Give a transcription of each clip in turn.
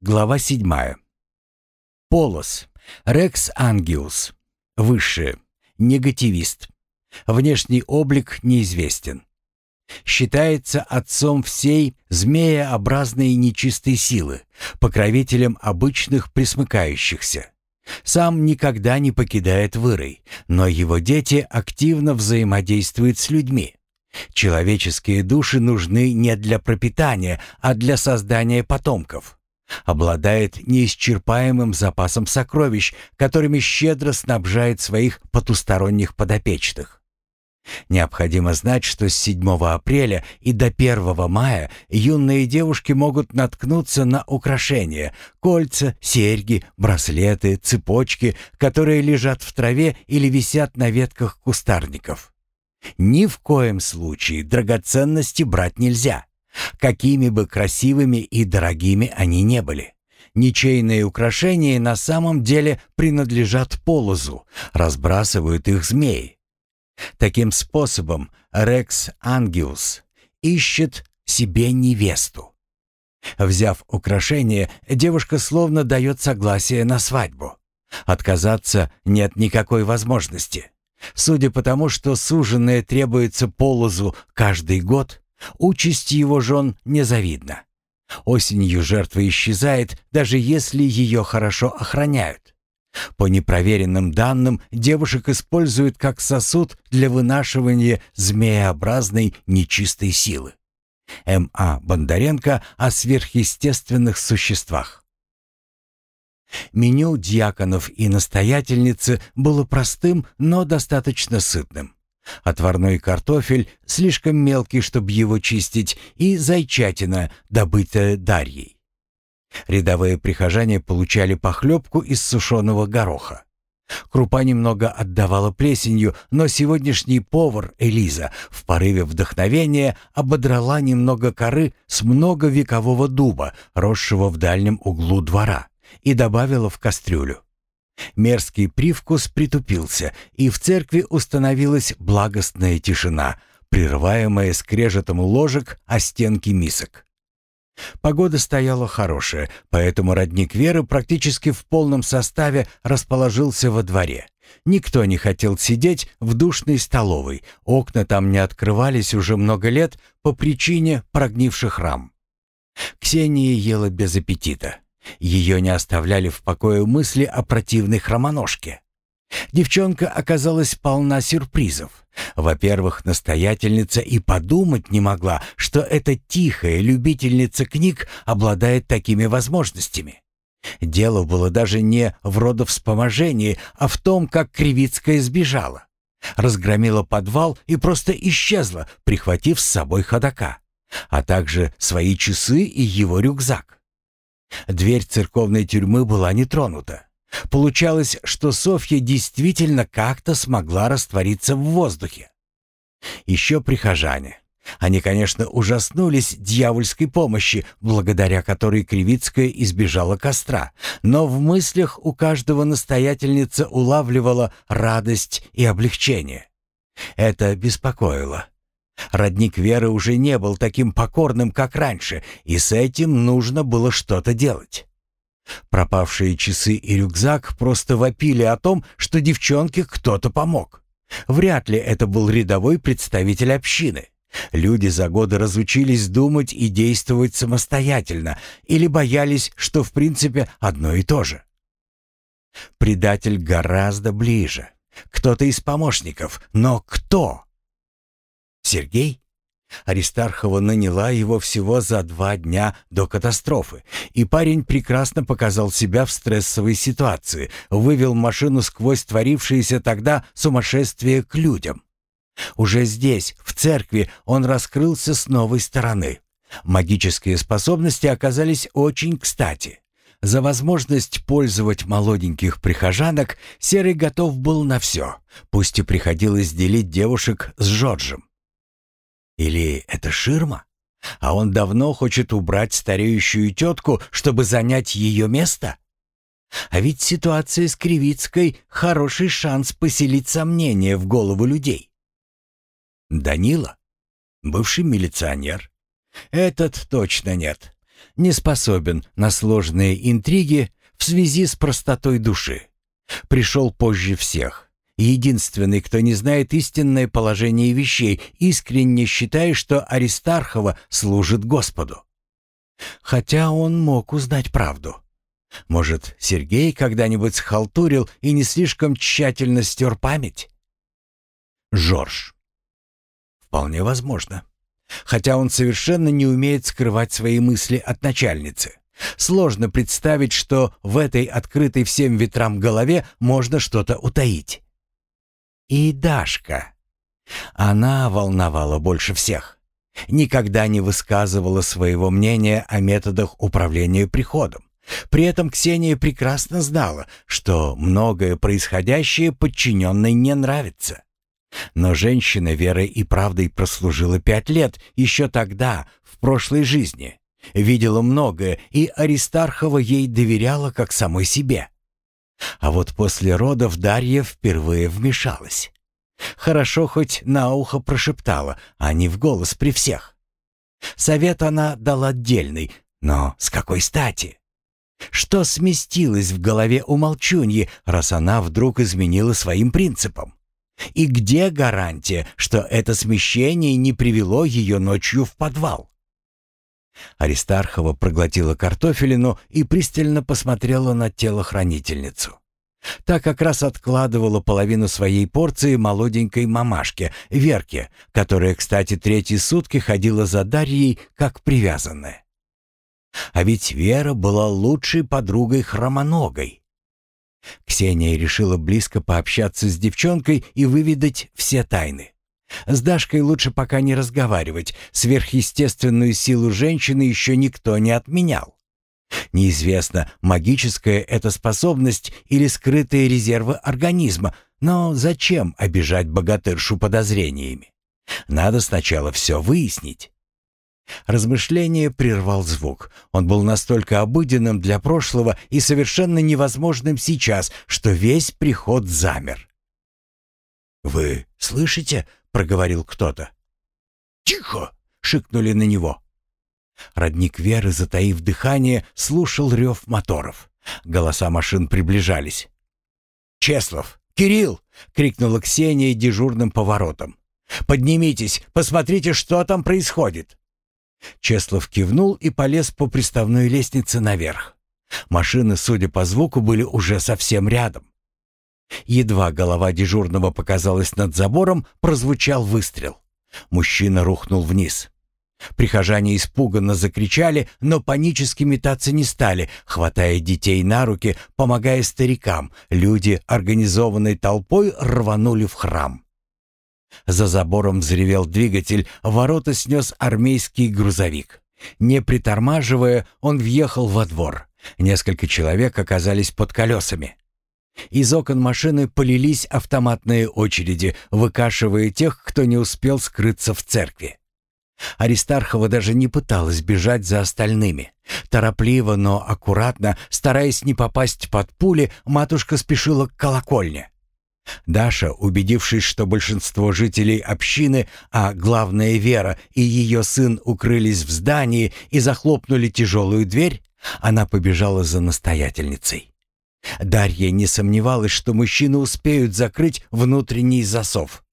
Глава 7. Полос. Рекс ангиус. Высшее. Негативист. Внешний облик неизвестен. Считается отцом всей змееобразной нечистой силы, покровителем обычных присмыкающихся. Сам никогда не покидает вырой, но его дети активно взаимодействуют с людьми. Человеческие души нужны не для пропитания, а для создания потомков. Обладает неисчерпаемым запасом сокровищ, которыми щедро снабжает своих потусторонних подопечных. Необходимо знать, что с 7 апреля и до 1 мая юные девушки могут наткнуться на украшения, кольца, серьги, браслеты, цепочки, которые лежат в траве или висят на ветках кустарников. Ни в коем случае драгоценности брать нельзя какими бы красивыми и дорогими они не были. Ничейные украшения на самом деле принадлежат полозу, разбрасывают их змеи. Таким способом Рекс Ангиус ищет себе невесту. Взяв украшение, девушка словно дает согласие на свадьбу. Отказаться нет никакой возможности. Судя по тому, что суженое требуется полозу каждый год, Участь его жен незавидна. Осенью жертва исчезает, даже если ее хорошо охраняют. По непроверенным данным, девушек используют как сосуд для вынашивания змееобразной нечистой силы. М.А. Бондаренко о сверхъестественных существах. Меню дьяконов и настоятельницы было простым, но достаточно сытным. Отварной картофель, слишком мелкий, чтобы его чистить, и зайчатина, добытая Дарьей. Рядовые прихожане получали похлебку из сушеного гороха. Крупа немного отдавала плесенью, но сегодняшний повар Элиза в порыве вдохновения ободрала немного коры с многовекового дуба, росшего в дальнем углу двора, и добавила в кастрюлю. Мерзкий привкус притупился, и в церкви установилась благостная тишина, прерываемая скрежетом ложек о стенки мисок. Погода стояла хорошая, поэтому родник Веры практически в полном составе расположился во дворе. Никто не хотел сидеть в душной столовой, окна там не открывались уже много лет по причине прогнивших рам. Ксения ела без аппетита. Ее не оставляли в покое мысли о противной хромоножке. Девчонка оказалась полна сюрпризов. Во-первых, настоятельница и подумать не могла, что эта тихая любительница книг обладает такими возможностями. Дело было даже не в родовспоможении, а в том, как Кривицкая сбежала. Разгромила подвал и просто исчезла, прихватив с собой ходока, а также свои часы и его рюкзак. Дверь церковной тюрьмы была не тронута. Получалось, что Софья действительно как-то смогла раствориться в воздухе. Еще прихожане. Они, конечно, ужаснулись дьявольской помощи, благодаря которой Кривицкая избежала костра, но в мыслях у каждого настоятельница улавливала радость и облегчение. Это беспокоило. Родник Веры уже не был таким покорным, как раньше, и с этим нужно было что-то делать. Пропавшие часы и рюкзак просто вопили о том, что девчонке кто-то помог. Вряд ли это был рядовой представитель общины. Люди за годы разучились думать и действовать самостоятельно или боялись, что в принципе одно и то же. Предатель гораздо ближе. Кто-то из помощников, но кто? Сергей? Аристархова наняла его всего за два дня до катастрофы, и парень прекрасно показал себя в стрессовой ситуации, вывел машину сквозь творившееся тогда сумасшествие к людям. Уже здесь, в церкви, он раскрылся с новой стороны. Магические способности оказались очень кстати. За возможность пользовать молоденьких прихожанок Серый готов был на все, пусть и приходилось делить девушек с Жоржем. Или это ширма? А он давно хочет убрать стареющую тетку, чтобы занять ее место? А ведь ситуация с Кривицкой — хороший шанс поселить сомнения в голову людей. Данила? Бывший милиционер? Этот точно нет. не способен на сложные интриги в связи с простотой души. Пришел позже всех. Единственный, кто не знает истинное положение вещей, искренне считая, что Аристархова служит Господу. Хотя он мог узнать правду. Может, Сергей когда-нибудь схалтурил и не слишком тщательно стер память? Жорж. Вполне возможно. Хотя он совершенно не умеет скрывать свои мысли от начальницы. Сложно представить, что в этой открытой всем ветрам голове можно что-то утаить. И Дашка. Она волновала больше всех. Никогда не высказывала своего мнения о методах управления приходом. При этом Ксения прекрасно знала, что многое происходящее подчиненной не нравится. Но женщина верой и правдой прослужила пять лет еще тогда, в прошлой жизни. Видела многое, и Аристархова ей доверяла как самой себе. А вот после родов Дарья впервые вмешалась. Хорошо хоть на ухо прошептала, а не в голос при всех. Совет она дала отдельный, но с какой стати? Что сместилось в голове у молчуньи, раз она вдруг изменила своим принципам? И где гарантия, что это смещение не привело ее ночью в подвал? Аристархова проглотила картофелину и пристально посмотрела на телохранительницу. Та как раз откладывала половину своей порции молоденькой мамашке, Верке, которая, кстати, третьи сутки ходила за Дарьей как привязанная. А ведь Вера была лучшей подругой хромоногой. Ксения решила близко пообщаться с девчонкой и выведать все тайны. С Дашкой лучше пока не разговаривать, сверхъестественную силу женщины еще никто не отменял. Неизвестно, магическая это способность или скрытые резервы организма, но зачем обижать богатыршу подозрениями? Надо сначала все выяснить. Размышление прервал звук. Он был настолько обыденным для прошлого и совершенно невозможным сейчас, что весь приход замер. «Вы слышите?» — проговорил кто-то. «Тихо!» — шикнули на него. Родник Веры, затаив дыхание, слушал рев моторов. Голоса машин приближались. «Чеслов! Кирилл!» — крикнула Ксения дежурным поворотом. «Поднимитесь, посмотрите, что там происходит!» Чеслов кивнул и полез по приставной лестнице наверх. Машины, судя по звуку, были уже совсем рядом. Едва голова дежурного показалась над забором, прозвучал выстрел. Мужчина рухнул вниз. Прихожане испуганно закричали, но панически метаться не стали, хватая детей на руки, помогая старикам. Люди, организованной толпой, рванули в храм. За забором взревел двигатель, ворота снес армейский грузовик. Не притормаживая, он въехал во двор. Несколько человек оказались под колесами. Из окон машины полились автоматные очереди, выкашивая тех, кто не успел скрыться в церкви. Аристархова даже не пыталась бежать за остальными. Торопливо, но аккуратно, стараясь не попасть под пули, матушка спешила к колокольне. Даша, убедившись, что большинство жителей общины, а главная Вера и ее сын укрылись в здании и захлопнули тяжелую дверь, она побежала за настоятельницей. Дарья не сомневалась, что мужчины успеют закрыть внутренний засов.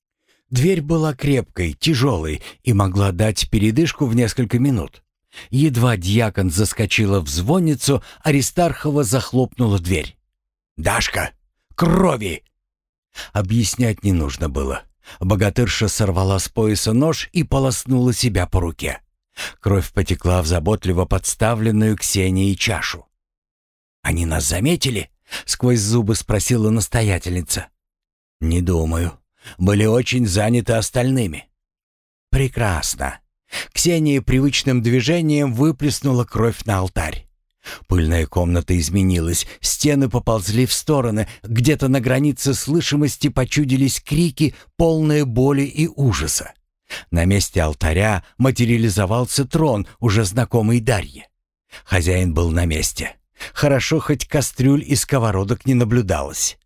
Дверь была крепкой, тяжелой и могла дать передышку в несколько минут. Едва дьякон заскочила в звонницу, Аристархова захлопнула дверь. «Дашка! Крови!» Объяснять не нужно было. Богатырша сорвала с пояса нож и полоснула себя по руке. Кровь потекла в заботливо подставленную Ксенией чашу. «Они нас заметили?» — сквозь зубы спросила настоятельница. «Не думаю. Были очень заняты остальными». «Прекрасно». Ксения привычным движением выплеснула кровь на алтарь. Пыльная комната изменилась, стены поползли в стороны, где-то на границе слышимости почудились крики, полные боли и ужаса. На месте алтаря материализовался трон, уже знакомый Дарье. Хозяин был на месте. Хорошо, хоть кастрюль и сковородок не наблюдалось.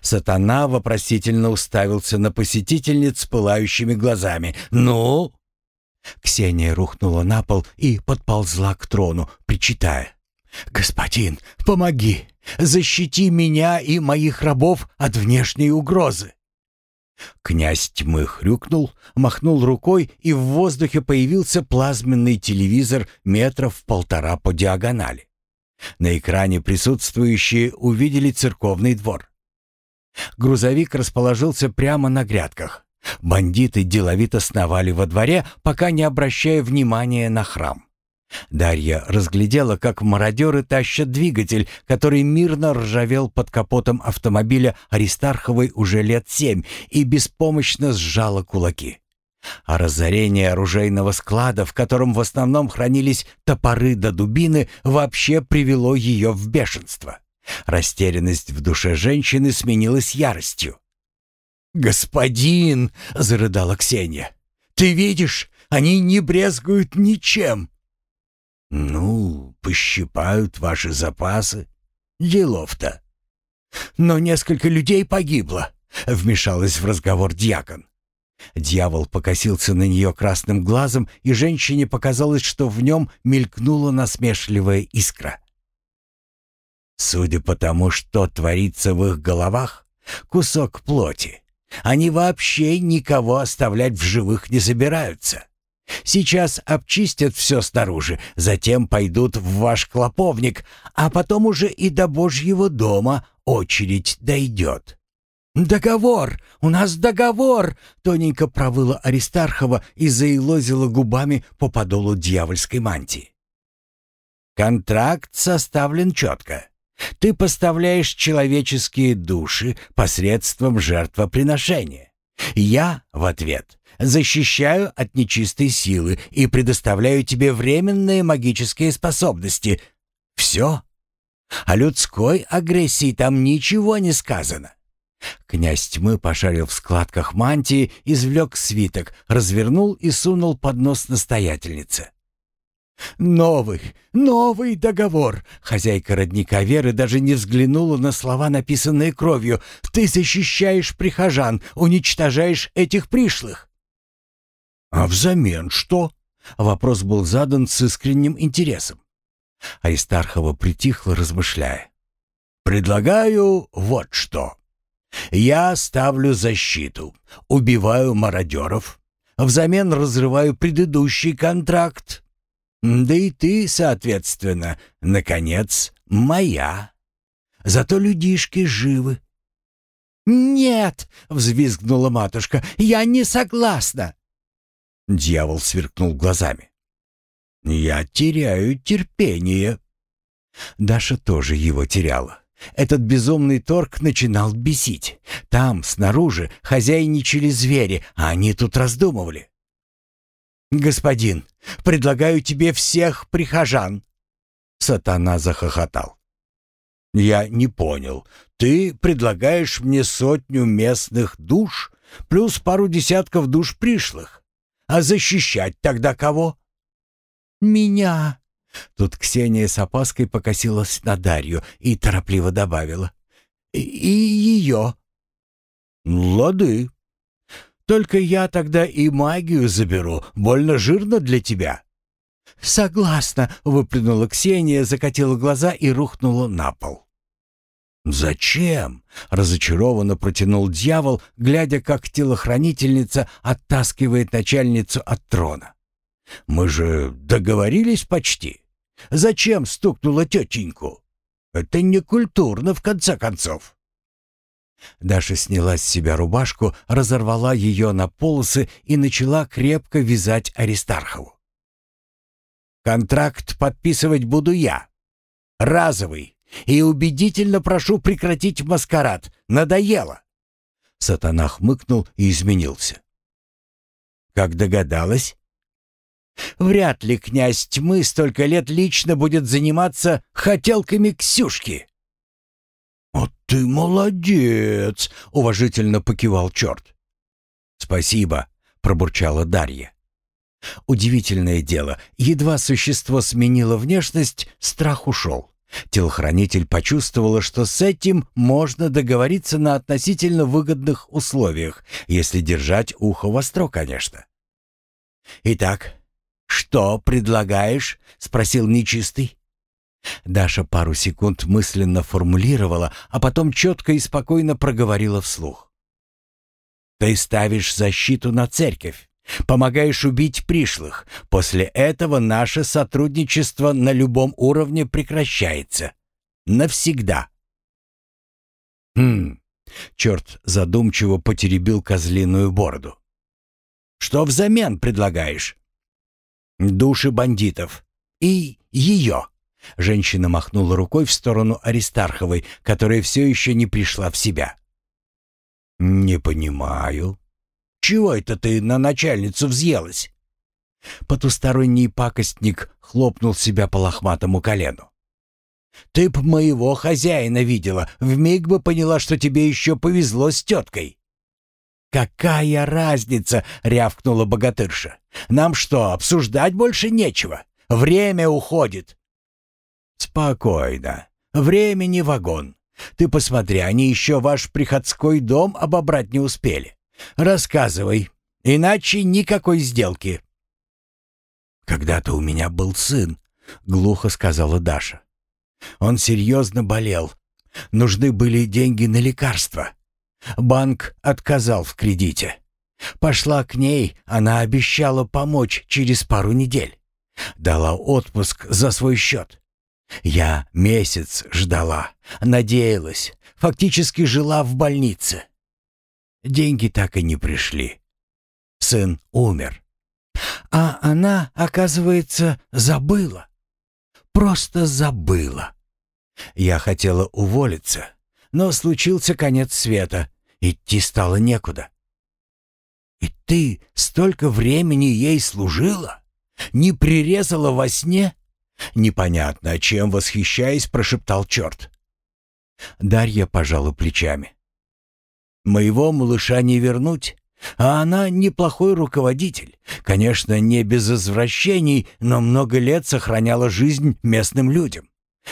Сатана вопросительно уставился на посетительниц с пылающими глазами. «Ну?» Ксения рухнула на пол и подползла к трону, причитая. «Господин, помоги! Защити меня и моих рабов от внешней угрозы!» Князь тьмы хрюкнул, махнул рукой, и в воздухе появился плазменный телевизор метров полтора по диагонали. На экране присутствующие увидели церковный двор. Грузовик расположился прямо на грядках. Бандиты деловито сновали во дворе, пока не обращая внимания на храм. Дарья разглядела, как мародеры тащат двигатель, который мирно ржавел под капотом автомобиля Аристарховой уже лет семь, и беспомощно сжала кулаки. А разорение оружейного склада, в котором в основном хранились топоры да дубины, вообще привело ее в бешенство. Растерянность в душе женщины сменилась яростью. «Господин!» — зарыдала Ксения. «Ты видишь, они не брезгуют ничем!» «Ну, пощипают ваши запасы. Делов-то!» «Но несколько людей погибло», — вмешалась в разговор дьякон. Дьявол покосился на нее красным глазом, и женщине показалось, что в нем мелькнула насмешливая искра. Судя по тому, что творится в их головах, кусок плоти. Они вообще никого оставлять в живых не собираются. Сейчас обчистят все снаружи, затем пойдут в ваш клоповник, а потом уже и до Божьего дома очередь дойдет. «Договор! У нас договор!» — тоненько провыла Аристархова и заилозила губами по подолу дьявольской мантии. «Контракт составлен четко. Ты поставляешь человеческие души посредством жертвоприношения. Я в ответ защищаю от нечистой силы и предоставляю тебе временные магические способности. Все. О людской агрессии там ничего не сказано. Князь тьмы пошарил в складках мантии, извлек свиток, развернул и сунул под нос настоятельнице. «Новый, новый договор!» Хозяйка родника Веры даже не взглянула на слова, написанные кровью. «Ты защищаешь прихожан, уничтожаешь этих пришлых!» «А взамен что?» Вопрос был задан с искренним интересом. Аристархова притихла, размышляя. «Предлагаю вот что. Я ставлю защиту, убиваю мародеров, взамен разрываю предыдущий контракт, да и ты, соответственно, наконец, моя. Зато людишки живы. «Нет!» — взвизгнула матушка. «Я не согласна!» Дьявол сверкнул глазами. «Я теряю терпение». Даша тоже его теряла. Этот безумный торг начинал бесить. Там, снаружи, хозяйничали звери, а они тут раздумывали. «Господин, предлагаю тебе всех прихожан!» Сатана захохотал. «Я не понял. Ты предлагаешь мне сотню местных душ плюс пару десятков душ пришлых. А защищать тогда кого?» «Меня!» Тут Ксения с опаской покосилась на Дарью и торопливо добавила. «И, и ее!» «Лады!» Только я тогда и магию заберу, больно жирно для тебя». «Согласна», — выплюнула Ксения, закатила глаза и рухнула на пол. «Зачем?» — разочарованно протянул дьявол, глядя, как телохранительница оттаскивает начальницу от трона. «Мы же договорились почти. Зачем стукнула тетеньку? Это некультурно, в конце концов». Даша сняла с себя рубашку, разорвала ее на полосы и начала крепко вязать Аристархову. «Контракт подписывать буду я. Разовый. И убедительно прошу прекратить маскарад. Надоело!» Сатана хмыкнул и изменился. «Как догадалась?» «Вряд ли князь тьмы столько лет лично будет заниматься хотелками Ксюшки». «Вот ты молодец!» — уважительно покивал черт. «Спасибо», — пробурчала Дарья. Удивительное дело, едва существо сменило внешность, страх ушел. Телохранитель почувствовала, что с этим можно договориться на относительно выгодных условиях, если держать ухо востро, конечно. «Итак, «Что предлагаешь?» — спросил нечистый. Даша пару секунд мысленно формулировала, а потом четко и спокойно проговорила вслух. «Ты ставишь защиту на церковь, помогаешь убить пришлых. После этого наше сотрудничество на любом уровне прекращается. Навсегда». «Хм...» — черт задумчиво потеребил козлиную бороду. «Что взамен предлагаешь?» «Души бандитов. И ее». Женщина махнула рукой в сторону Аристарховой, которая все еще не пришла в себя. «Не понимаю. Чего это ты на начальницу взъелась?» Потусторонний пакостник хлопнул себя по лохматому колену. «Ты б моего хозяина видела, вмиг бы поняла, что тебе еще повезло с теткой». «Какая разница?» — рявкнула богатырша. «Нам что, обсуждать больше нечего? Время уходит». «Спокойно. Времени вагон. Ты посмотри, они еще ваш приходской дом обобрать не успели. Рассказывай, иначе никакой сделки». «Когда-то у меня был сын», — глухо сказала Даша. «Он серьезно болел. Нужны были деньги на лекарства. Банк отказал в кредите. Пошла к ней, она обещала помочь через пару недель. Дала отпуск за свой счет. Я месяц ждала, надеялась, фактически жила в больнице. Деньги так и не пришли. Сын умер. А она, оказывается, забыла. Просто забыла. Я хотела уволиться, но случился конец света. Идти стало некуда. И ты столько времени ей служила? Не прирезала во сне? Непонятно, чем восхищаясь, прошептал черт. Дарья пожала плечами. «Моего малыша не вернуть, а она неплохой руководитель. Конечно, не без извращений, но много лет сохраняла жизнь местным людям.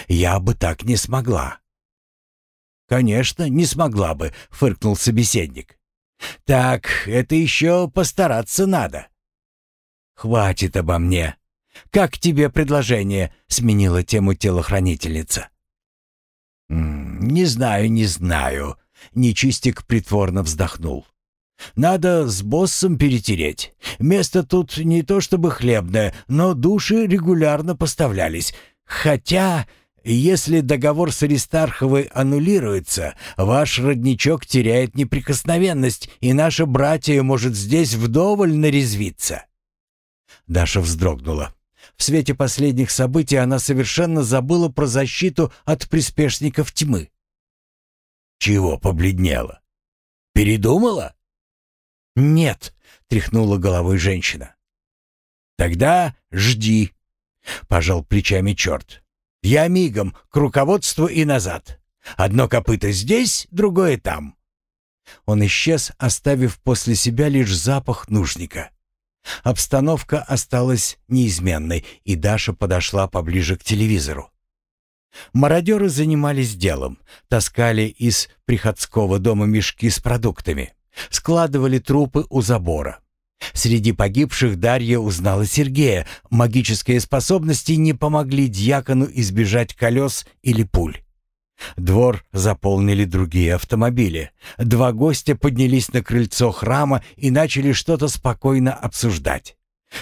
Я бы так не смогла». «Конечно, не смогла бы», — фыркнул собеседник. «Так, это еще постараться надо». «Хватит обо мне», «Как тебе предложение?» — сменила тему телохранительница. «Не знаю, не знаю», — Нечистик притворно вздохнул. «Надо с боссом перетереть. Место тут не то чтобы хлебное, но души регулярно поставлялись. Хотя, если договор с Аристарховой аннулируется, ваш родничок теряет неприкосновенность, и наше братье может здесь вдоволь нарезвиться». Даша вздрогнула. В свете последних событий она совершенно забыла про защиту от приспешников тьмы. «Чего побледнела? Передумала?» «Нет», — тряхнула головой женщина. «Тогда жди», — пожал плечами черт. «Я мигом, к руководству и назад. Одно копыто здесь, другое там». Он исчез, оставив после себя лишь запах нужника. Обстановка осталась неизменной, и Даша подошла поближе к телевизору. Мародеры занимались делом, таскали из приходского дома мешки с продуктами, складывали трупы у забора. Среди погибших Дарья узнала Сергея. Магические способности не помогли дьякону избежать колес или пуль. Двор заполнили другие автомобили. Два гостя поднялись на крыльцо храма и начали что-то спокойно обсуждать.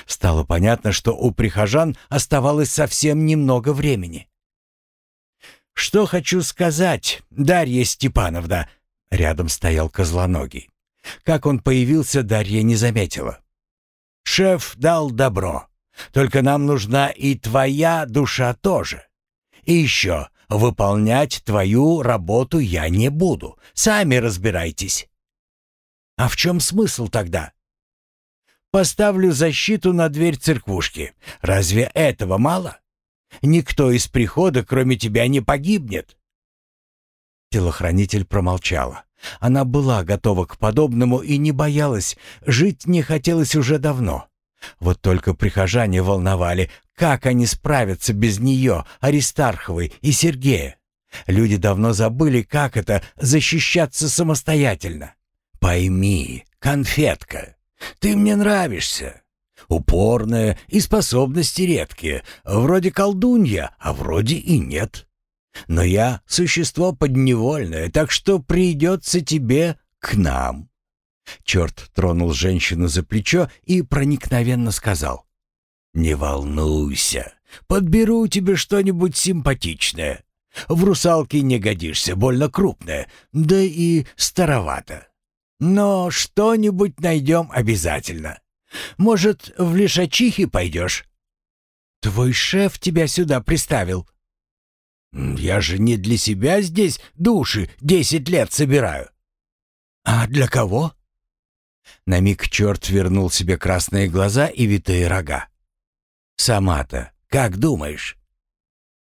Стало понятно, что у прихожан оставалось совсем немного времени. «Что хочу сказать, Дарья Степановна?» Рядом стоял Козлоногий. Как он появился, Дарья не заметила. «Шеф дал добро. Только нам нужна и твоя душа тоже. И еще, Выполнять твою работу я не буду. Сами разбирайтесь. А в чем смысл тогда? Поставлю защиту на дверь церквушки. Разве этого мало? Никто из прихода, кроме тебя, не погибнет. Телохранитель промолчала. Она была готова к подобному и не боялась. Жить не хотелось уже давно. Вот только прихожане волновали, как они справятся без нее, Аристарховой и Сергея. Люди давно забыли, как это защищаться самостоятельно. Пойми, конфетка, ты мне нравишься. Упорная и способности редкие. Вроде колдунья, а вроде и нет. Но я существо подневольное, так что придется тебе к нам». Черт тронул женщину за плечо и проникновенно сказал. «Не волнуйся, подберу тебе что-нибудь симпатичное. В русалке не годишься, больно крупная, да и старовато. Но что-нибудь найдем обязательно. Может, в лишачихи пойдешь?» «Твой шеф тебя сюда приставил». «Я же не для себя здесь души десять лет собираю». «А для кого?» На миг черт вернул себе красные глаза и витые рога. «Сама-то как думаешь?»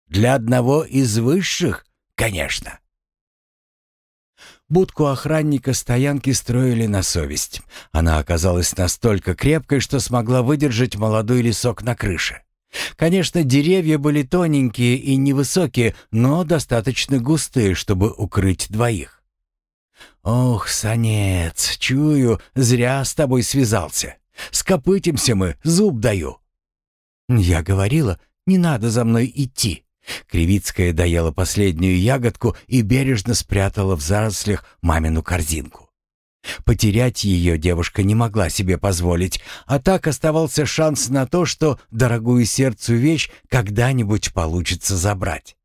«Для одного из высших, конечно». Будку охранника стоянки строили на совесть. Она оказалась настолько крепкой, что смогла выдержать молодой лесок на крыше. Конечно, деревья были тоненькие и невысокие, но достаточно густые, чтобы укрыть двоих. «Ох, Санец, чую, зря с тобой связался. Скопытимся мы, зуб даю». «Я говорила, не надо за мной идти». Кривицкая доела последнюю ягодку и бережно спрятала в зарослях мамину корзинку. Потерять ее девушка не могла себе позволить, а так оставался шанс на то, что дорогую сердцу вещь когда-нибудь получится забрать.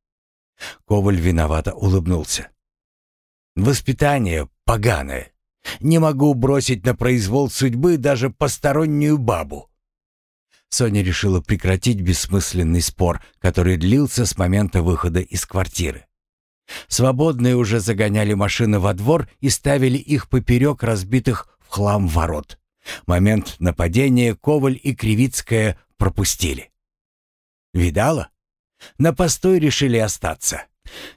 Коваль виновато улыбнулся. «Воспитание поганое. Не могу бросить на произвол судьбы даже постороннюю бабу. Соня решила прекратить бессмысленный спор, который длился с момента выхода из квартиры. Свободные уже загоняли машины во двор и ставили их поперек разбитых в хлам ворот. Момент нападения Коваль и Кривицкая пропустили. «Видала? На постой решили остаться.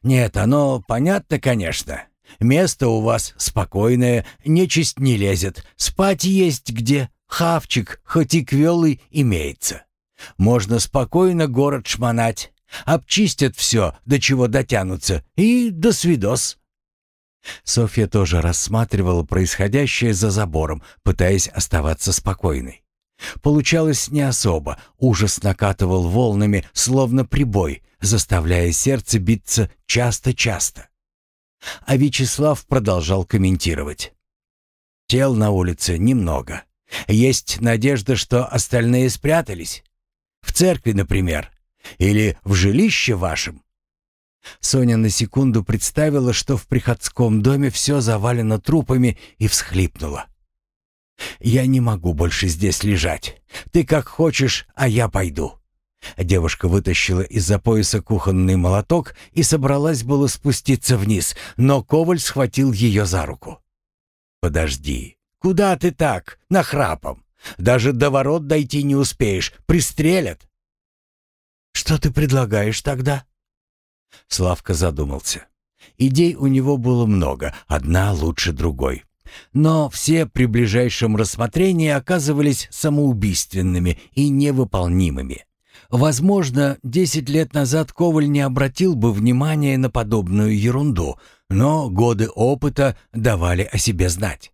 Нет, оно понятно, конечно. Место у вас спокойное, нечисть не лезет, спать есть где, Хавчик, хоть и квелый, имеется. Можно спокойно город шмонать. Обчистят все, до чего дотянутся, и до свидос. Софья тоже рассматривала происходящее за забором, пытаясь оставаться спокойной. Получалось не особо, ужас накатывал волнами, словно прибой, заставляя сердце биться часто-часто. А Вячеслав продолжал комментировать. Тел на улице немного. Есть надежда, что остальные спрятались? В церкви, например? Или в жилище вашем?» Соня на секунду представила, что в приходском доме все завалено трупами, и всхлипнула. «Я не могу больше здесь лежать. Ты как хочешь, а я пойду». Девушка вытащила из-за пояса кухонный молоток и собралась было спуститься вниз, но Коваль схватил ее за руку. «Подожди, Куда ты так, нахрапом? Даже до ворот дойти не успеешь, пристрелят. Что ты предлагаешь тогда? Славка задумался. Идей у него было много, одна лучше другой. Но все при ближайшем рассмотрении оказывались самоубийственными и невыполнимыми. Возможно, десять лет назад Коваль не обратил бы внимания на подобную ерунду, но годы опыта давали о себе знать.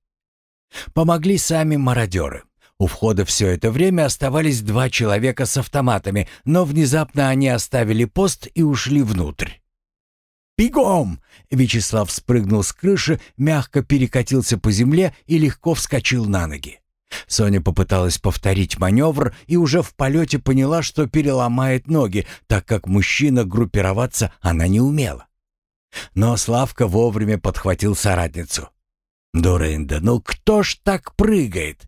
Помогли сами мародеры. У входа все это время оставались два человека с автоматами, но внезапно они оставили пост и ушли внутрь. «Бегом!» Вячеслав спрыгнул с крыши, мягко перекатился по земле и легко вскочил на ноги. Соня попыталась повторить маневр и уже в полете поняла, что переломает ноги, так как мужчина группироваться она не умела. Но Славка вовремя подхватил соратницу. Дурында, ну кто ж так прыгает?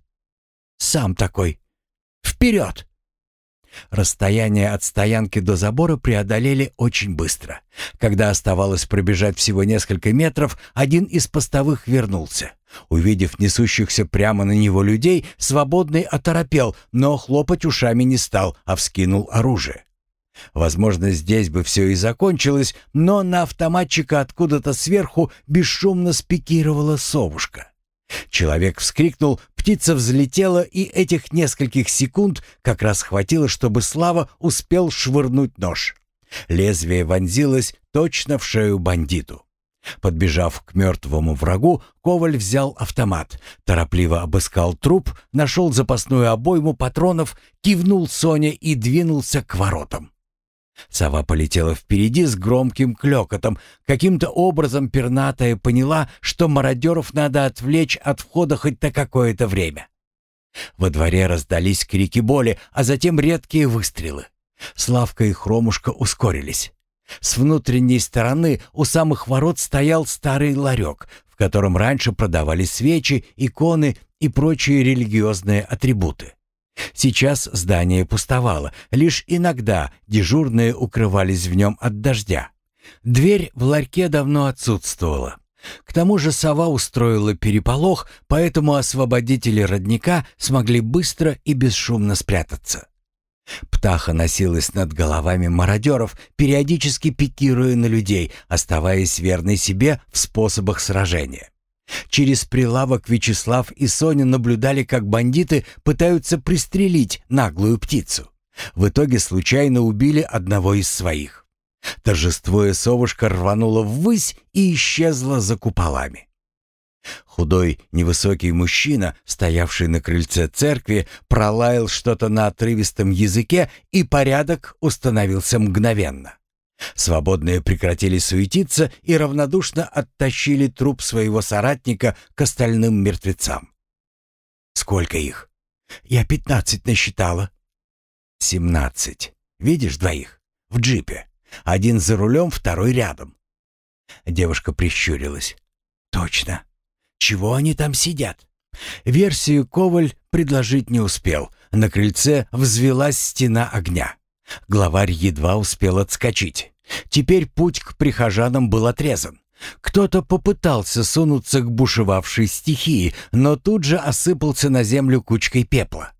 Сам такой. Вперед! Расстояние от стоянки до забора преодолели очень быстро. Когда оставалось пробежать всего несколько метров, один из постовых вернулся. Увидев несущихся прямо на него людей, свободный оторопел, но хлопать ушами не стал, а вскинул оружие. Возможно, здесь бы все и закончилось, но на автоматчика откуда-то сверху бесшумно спикировала совушка. Человек вскрикнул, птица взлетела, и этих нескольких секунд как раз хватило, чтобы Слава успел швырнуть нож. Лезвие вонзилось точно в шею бандиту. Подбежав к мертвому врагу, Коваль взял автомат, торопливо обыскал труп, нашел запасную обойму патронов, кивнул Соне и двинулся к воротам. Сова полетела впереди с громким клёкотом. Каким-то образом пернатая поняла, что мародеров надо отвлечь от входа хоть на какое-то время. Во дворе раздались крики боли, а затем редкие выстрелы. Славка и Хромушка ускорились. С внутренней стороны у самых ворот стоял старый ларек, в котором раньше продавали свечи, иконы и прочие религиозные атрибуты. Сейчас здание пустовало, лишь иногда дежурные укрывались в нем от дождя. Дверь в ларьке давно отсутствовала. К тому же сова устроила переполох, поэтому освободители родника смогли быстро и бесшумно спрятаться. Птаха носилась над головами мародеров, периодически пикируя на людей, оставаясь верной себе в способах сражения. Через прилавок Вячеслав и Соня наблюдали, как бандиты пытаются пристрелить наглую птицу. В итоге случайно убили одного из своих. Торжествуя совушка рванула ввысь и исчезла за куполами. Худой, невысокий мужчина, стоявший на крыльце церкви, пролаял что-то на отрывистом языке, и порядок установился мгновенно. Свободные прекратили суетиться и равнодушно оттащили труп своего соратника к остальным мертвецам. «Сколько их?» «Я пятнадцать насчитала». «Семнадцать. Видишь двоих? В джипе. Один за рулем, второй рядом». Девушка прищурилась. «Точно. Чего они там сидят?» Версию Коваль предложить не успел. На крыльце взвелась стена огня. Главарь едва успел отскочить. Теперь путь к прихожанам был отрезан. Кто-то попытался сунуться к бушевавшей стихии, но тут же осыпался на землю кучкой пепла.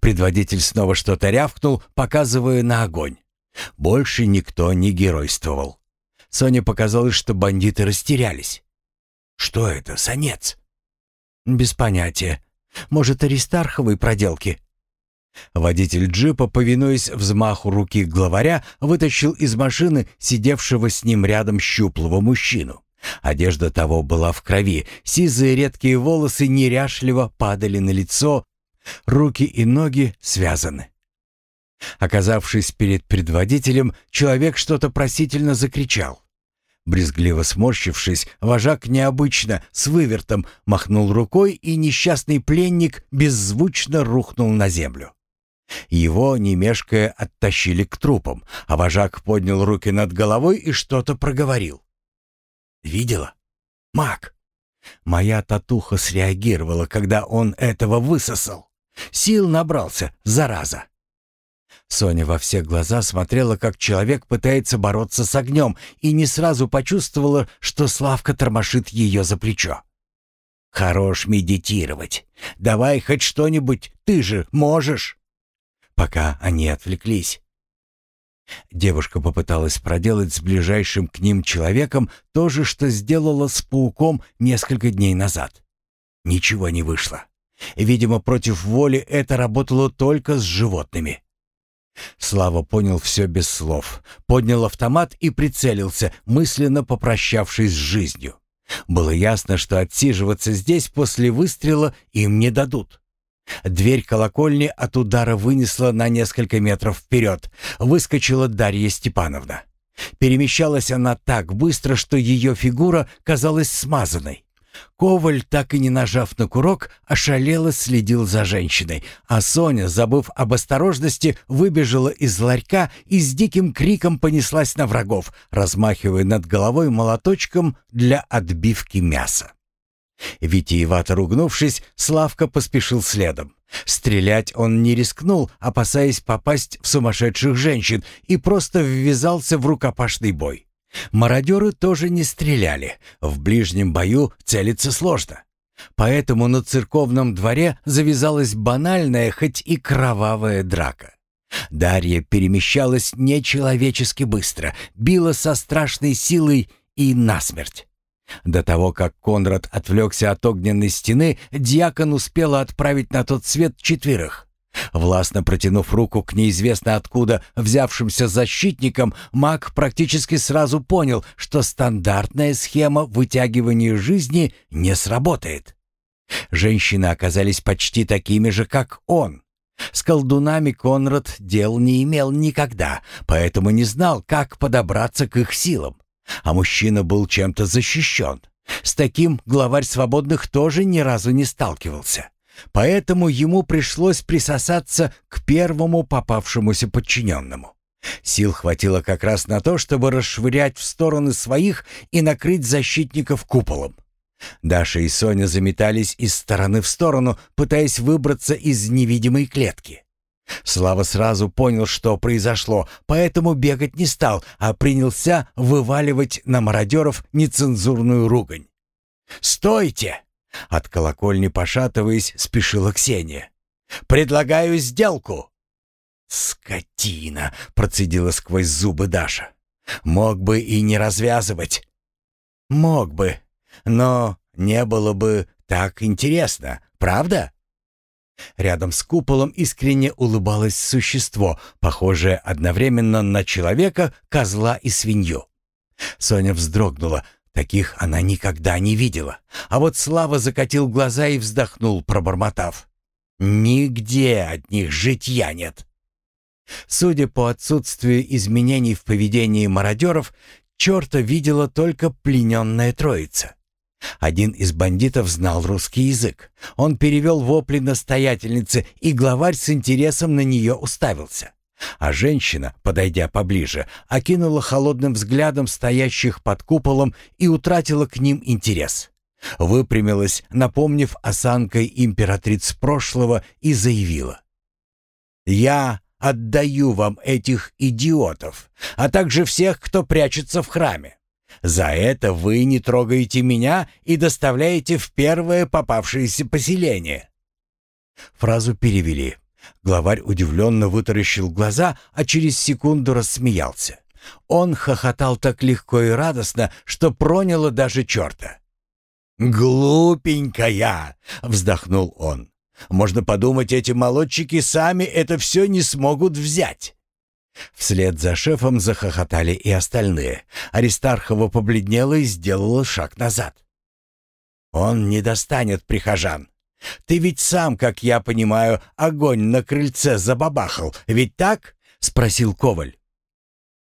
Предводитель снова что-то рявкнул, показывая на огонь. Больше никто не геройствовал. Соне показалось, что бандиты растерялись. «Что это, санец?» «Без понятия. Может, аристарховой проделки?» Водитель джипа, повинуясь взмаху руки главаря, вытащил из машины сидевшего с ним рядом щуплого мужчину. Одежда того была в крови, сизые редкие волосы неряшливо падали на лицо, руки и ноги связаны. Оказавшись перед предводителем, человек что-то просительно закричал. Брезгливо сморщившись, вожак необычно, с вывертом, махнул рукой, и несчастный пленник беззвучно рухнул на землю. Его, не мешкая, оттащили к трупам, а вожак поднял руки над головой и что-то проговорил. «Видела? Маг!» Моя татуха среагировала, когда он этого высосал. Сил набрался, зараза. Соня во все глаза смотрела, как человек пытается бороться с огнем, и не сразу почувствовала, что Славка тормошит ее за плечо. «Хорош медитировать. Давай хоть что-нибудь, ты же можешь!» Пока они отвлеклись. Девушка попыталась проделать с ближайшим к ним человеком то же, что сделала с пауком несколько дней назад. Ничего не вышло. Видимо, против воли это работало только с животными. Слава понял все без слов, поднял автомат и прицелился, мысленно попрощавшись с жизнью. Было ясно, что отсиживаться здесь после выстрела им не дадут. Дверь колокольни от удара вынесла на несколько метров вперед. Выскочила Дарья Степановна. Перемещалась она так быстро, что ее фигура казалась смазанной. Коваль, так и не нажав на курок, ошалело следил за женщиной, а Соня, забыв об осторожности, выбежала из ларька и с диким криком понеслась на врагов, размахивая над головой молоточком для отбивки мяса. Витиевато ругнувшись, Славка поспешил следом. Стрелять он не рискнул, опасаясь попасть в сумасшедших женщин, и просто ввязался в рукопашный бой. Мародеры тоже не стреляли. В ближнем бою целиться сложно. Поэтому на церковном дворе завязалась банальная, хоть и кровавая драка. Дарья перемещалась нечеловечески быстро, била со страшной силой и насмерть. До того, как Конрад отвлекся от огненной стены, дьякон успела отправить на тот свет четверых. Властно протянув руку к неизвестно откуда взявшимся защитникам, маг практически сразу понял, что стандартная схема вытягивания жизни не сработает. Женщины оказались почти такими же, как он. С колдунами Конрад дел не имел никогда, поэтому не знал, как подобраться к их силам. А мужчина был чем-то защищен. С таким главарь свободных тоже ни разу не сталкивался. Поэтому ему пришлось присосаться к первому попавшемуся подчиненному. Сил хватило как раз на то, чтобы расшвырять в стороны своих и накрыть защитников куполом. Даша и Соня заметались из стороны в сторону, пытаясь выбраться из невидимой клетки. Слава сразу понял, что произошло, поэтому бегать не стал, а принялся вываливать на мародеров нецензурную ругань. «Стойте!» От колокольни, пошатываясь, спешила Ксения. «Предлагаю сделку!» «Скотина!» — процедила сквозь зубы Даша. «Мог бы и не развязывать». «Мог бы, но не было бы так интересно, правда?» Рядом с куполом искренне улыбалось существо, похожее одновременно на человека, козла и свинью. Соня вздрогнула, Таких она никогда не видела. А вот Слава закатил глаза и вздохнул, пробормотав. «Нигде от них житья нет». Судя по отсутствию изменений в поведении мародеров, черта видела только плененная троица. Один из бандитов знал русский язык. Он перевел вопли настоятельницы, и главарь с интересом на нее уставился. А женщина, подойдя поближе, окинула холодным взглядом стоящих под куполом и утратила к ним интерес. Выпрямилась, напомнив осанкой императриц прошлого, и заявила. «Я отдаю вам этих идиотов, а также всех, кто прячется в храме. За это вы не трогаете меня и доставляете в первое попавшееся поселение». Фразу перевели. Главарь удивленно вытаращил глаза, а через секунду рассмеялся. Он хохотал так легко и радостно, что проняло даже черта. «Глупенькая!» — вздохнул он. «Можно подумать, эти молодчики сами это все не смогут взять». Вслед за шефом захохотали и остальные. Аристархова побледнела и сделала шаг назад. «Он не достанет прихожан. Ты ведь сам, как я понимаю, огонь на крыльце забабахал, ведь так?» — спросил Коваль.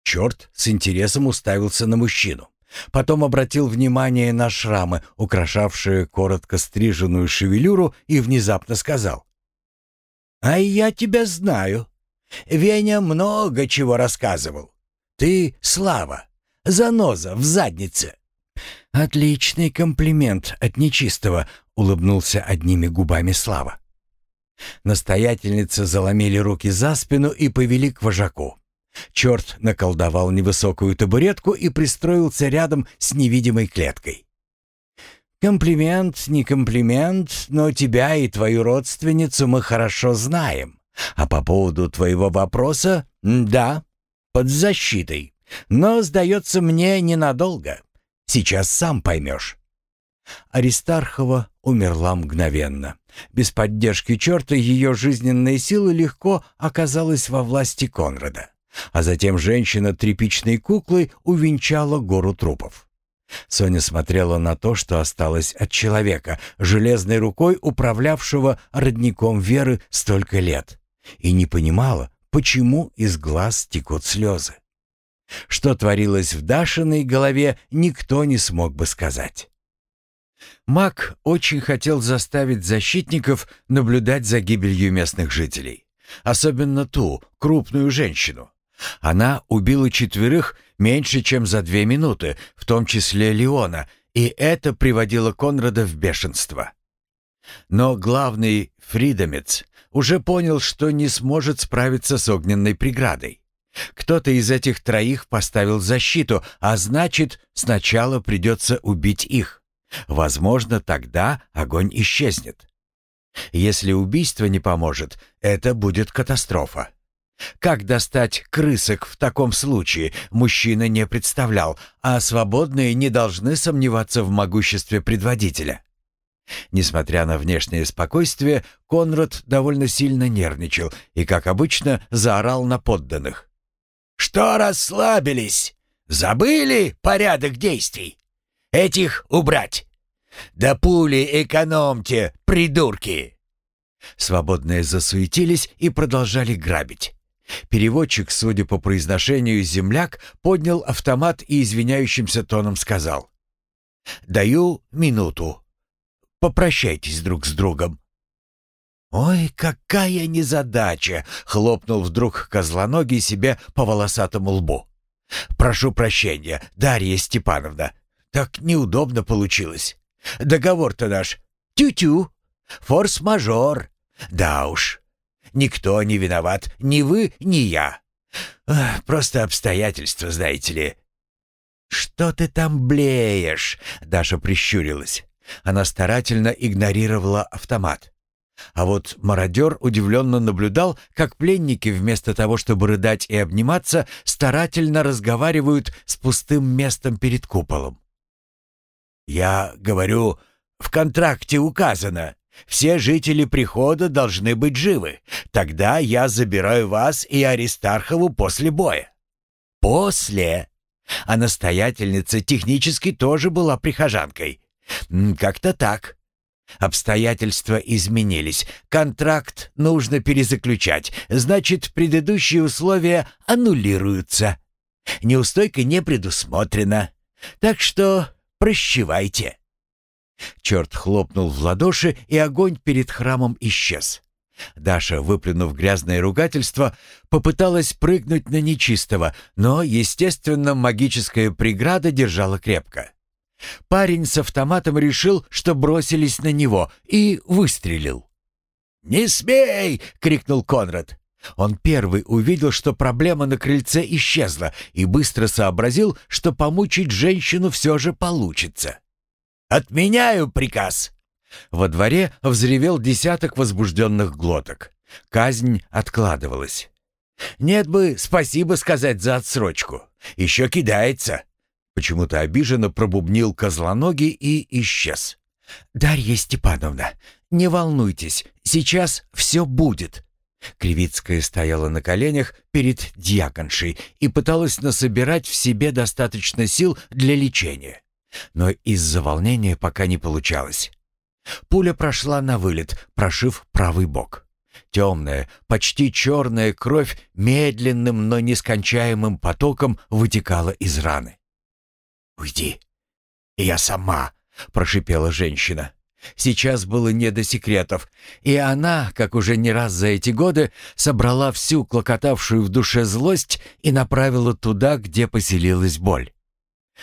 Черт с интересом уставился на мужчину. Потом обратил внимание на шрамы, украшавшие коротко стриженную шевелюру, и внезапно сказал. «А я тебя знаю. Веня много чего рассказывал. Ты — Слава, заноза в заднице». «Отличный комплимент от нечистого», — улыбнулся одними губами Слава. Настоятельницы заломили руки за спину и повели к вожаку. Черт наколдовал невысокую табуретку и пристроился рядом с невидимой клеткой. «Комплимент, не комплимент, но тебя и твою родственницу мы хорошо знаем. А по поводу твоего вопроса, да, под защитой. Но, сдается мне, ненадолго. Сейчас сам поймешь». Аристархова умерла мгновенно. Без поддержки черта ее жизненная сила легко оказалась во власти Конрада. А затем женщина тряпичной куклой увенчала гору трупов. Соня смотрела на то, что осталось от человека, железной рукой управлявшего родником Веры столько лет, и не понимала, почему из глаз текут слезы. Что творилось в Дашиной голове, никто не смог бы сказать. Мак очень хотел заставить защитников наблюдать за гибелью местных жителей. Особенно ту, крупную женщину. Она убила четверых меньше, чем за две минуты, в том числе Леона, и это приводило Конрада в бешенство. Но главный фридомец уже понял, что не сможет справиться с огненной преградой. Кто-то из этих троих поставил защиту, а значит, сначала придется убить их. Возможно, тогда огонь исчезнет. Если убийство не поможет, это будет катастрофа. Как достать крысок в таком случае, мужчина не представлял, а свободные не должны сомневаться в могуществе предводителя. Несмотря на внешнее спокойствие, Конрад довольно сильно нервничал и, как обычно, заорал на подданных. «Что расслабились? Забыли порядок действий? Этих убрать! Да пули экономьте, придурки!» Свободные засуетились и продолжали грабить. Переводчик, судя по произношению земляк, поднял автомат и извиняющимся тоном сказал. «Даю минуту. Попрощайтесь друг с другом». «Ой, какая незадача!» — хлопнул вдруг козлоногий себе по волосатому лбу. «Прошу прощения, Дарья Степановна. Так неудобно получилось. Договор-то наш. Тю-тю. Форс-мажор. Да уж. Никто не виноват, ни вы, ни я. Просто обстоятельства, знаете ли». «Что ты там блеешь?» — Даша прищурилась. Она старательно игнорировала автомат. А вот мародер удивленно наблюдал, как пленники вместо того, чтобы рыдать и обниматься, старательно разговаривают с пустым местом перед куполом. «Я говорю, в контракте указано, все жители прихода должны быть живы. Тогда я забираю вас и Аристархову после боя». «После?» А настоятельница технически тоже была прихожанкой. «Как-то так. Обстоятельства изменились. Контракт нужно перезаключать. Значит, предыдущие условия аннулируются. Неустойка не предусмотрена. Так что прощевайте». Черт хлопнул в ладоши, и огонь перед храмом исчез. Даша, выплюнув грязное ругательство, попыталась прыгнуть на нечистого, но, естественно, магическая преграда держала крепко. Парень с автоматом решил, что бросились на него, и выстрелил. «Не смей!» — крикнул Конрад. Он первый увидел, что проблема на крыльце исчезла, и быстро сообразил, что помучить женщину все же получится. «Отменяю приказ!» Во дворе взревел десяток возбужденных глоток. Казнь откладывалась. «Нет бы спасибо сказать за отсрочку. Еще кидается!» Почему-то обиженно пробубнил козлоногий и исчез. «Дарья Степановна, не волнуйтесь, сейчас все будет». Кривицкая стояла на коленях перед дьяконшей и пыталась насобирать в себе достаточно сил для лечения. Но из-за волнения пока не получалось. Пуля прошла на вылет, прошив правый бок. Темная, почти черная кровь медленным, но нескончаемым потоком вытекала из раны. «Уйди, я сама», — прошипела женщина. Сейчас было не до секретов, и она, как уже не раз за эти годы, собрала всю клокотавшую в душе злость и направила туда, где поселилась боль.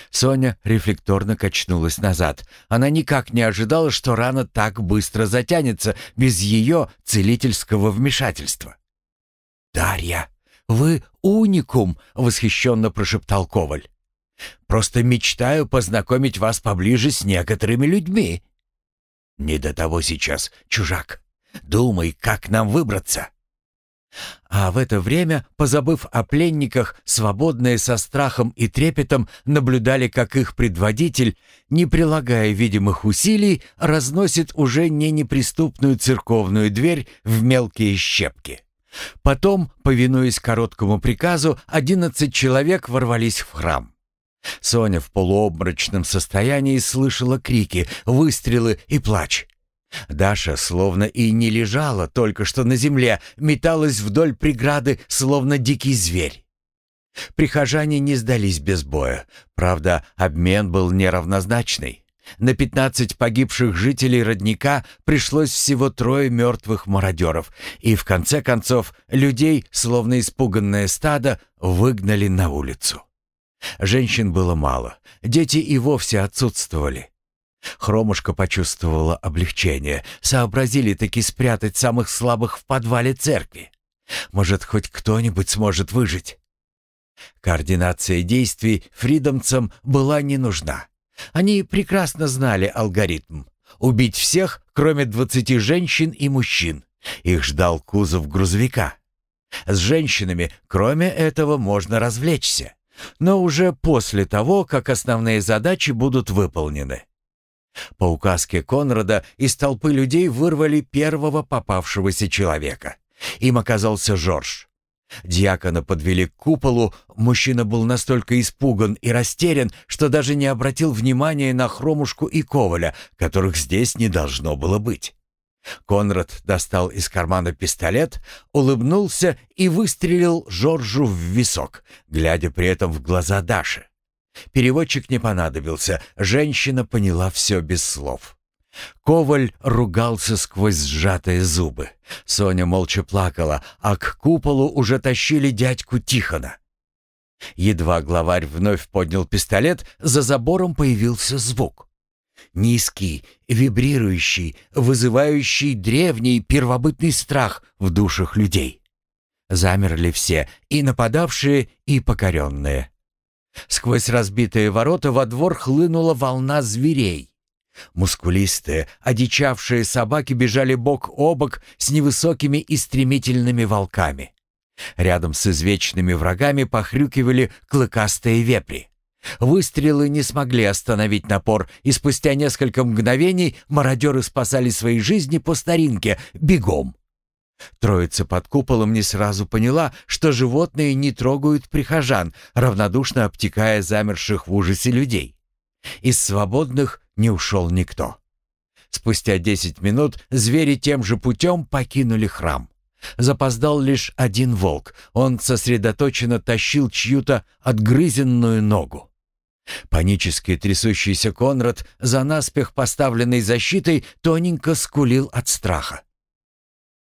Соня рефлекторно качнулась назад. Она никак не ожидала, что рана так быстро затянется без ее целительского вмешательства. «Дарья, вы уникум!» — восхищенно прошептал Коваль. Просто мечтаю познакомить вас поближе с некоторыми людьми». «Не до того сейчас, чужак. Думай, как нам выбраться». А в это время, позабыв о пленниках, свободные со страхом и трепетом наблюдали, как их предводитель, не прилагая видимых усилий, разносит уже не неприступную церковную дверь в мелкие щепки. Потом, повинуясь короткому приказу, одиннадцать человек ворвались в храм. Соня в полуобморочном состоянии слышала крики, выстрелы и плач. Даша словно и не лежала только что на земле, металась вдоль преграды, словно дикий зверь. Прихожане не сдались без боя. Правда, обмен был неравнозначный. На пятнадцать погибших жителей родника пришлось всего трое мертвых мародеров, и в конце концов людей, словно испуганное стадо, выгнали на улицу. Женщин было мало, дети и вовсе отсутствовали. Хромушка почувствовала облегчение. Сообразили таки спрятать самых слабых в подвале церкви. Может, хоть кто-нибудь сможет выжить. Координация действий фридомцам была не нужна. Они прекрасно знали алгоритм. Убить всех, кроме двадцати женщин и мужчин. Их ждал кузов грузовика. С женщинами, кроме этого, можно развлечься но уже после того, как основные задачи будут выполнены. По указке Конрада из толпы людей вырвали первого попавшегося человека. Им оказался Жорж. Дьякона подвели к куполу, мужчина был настолько испуган и растерян, что даже не обратил внимания на Хромушку и Коваля, которых здесь не должно было быть. Конрад достал из кармана пистолет, улыбнулся и выстрелил Жоржу в висок, глядя при этом в глаза Даши. Переводчик не понадобился, женщина поняла все без слов. Коваль ругался сквозь сжатые зубы. Соня молча плакала, а к куполу уже тащили дядьку Тихона. Едва главарь вновь поднял пистолет, за забором появился звук. Низкий, вибрирующий, вызывающий древний первобытный страх в душах людей. Замерли все, и нападавшие, и покоренные. Сквозь разбитые ворота во двор хлынула волна зверей. Мускулистые, одичавшие собаки бежали бок о бок с невысокими и стремительными волками. Рядом с извечными врагами похрюкивали клыкастые вепри. Выстрелы не смогли остановить напор, и спустя несколько мгновений мародеры спасали свои жизни по старинке, бегом. Троица под куполом не сразу поняла, что животные не трогают прихожан, равнодушно обтекая замерших в ужасе людей. Из свободных не ушел никто. Спустя десять минут звери тем же путем покинули храм. Запоздал лишь один волк. Он сосредоточенно тащил чью-то отгрызенную ногу. Панически трясущийся Конрад за наспех поставленной защитой тоненько скулил от страха.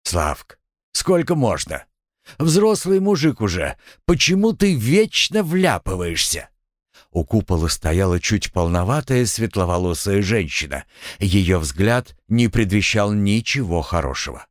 «Славк, сколько можно? Взрослый мужик уже. Почему ты вечно вляпываешься?» У купола стояла чуть полноватая светловолосая женщина. Ее взгляд не предвещал ничего хорошего.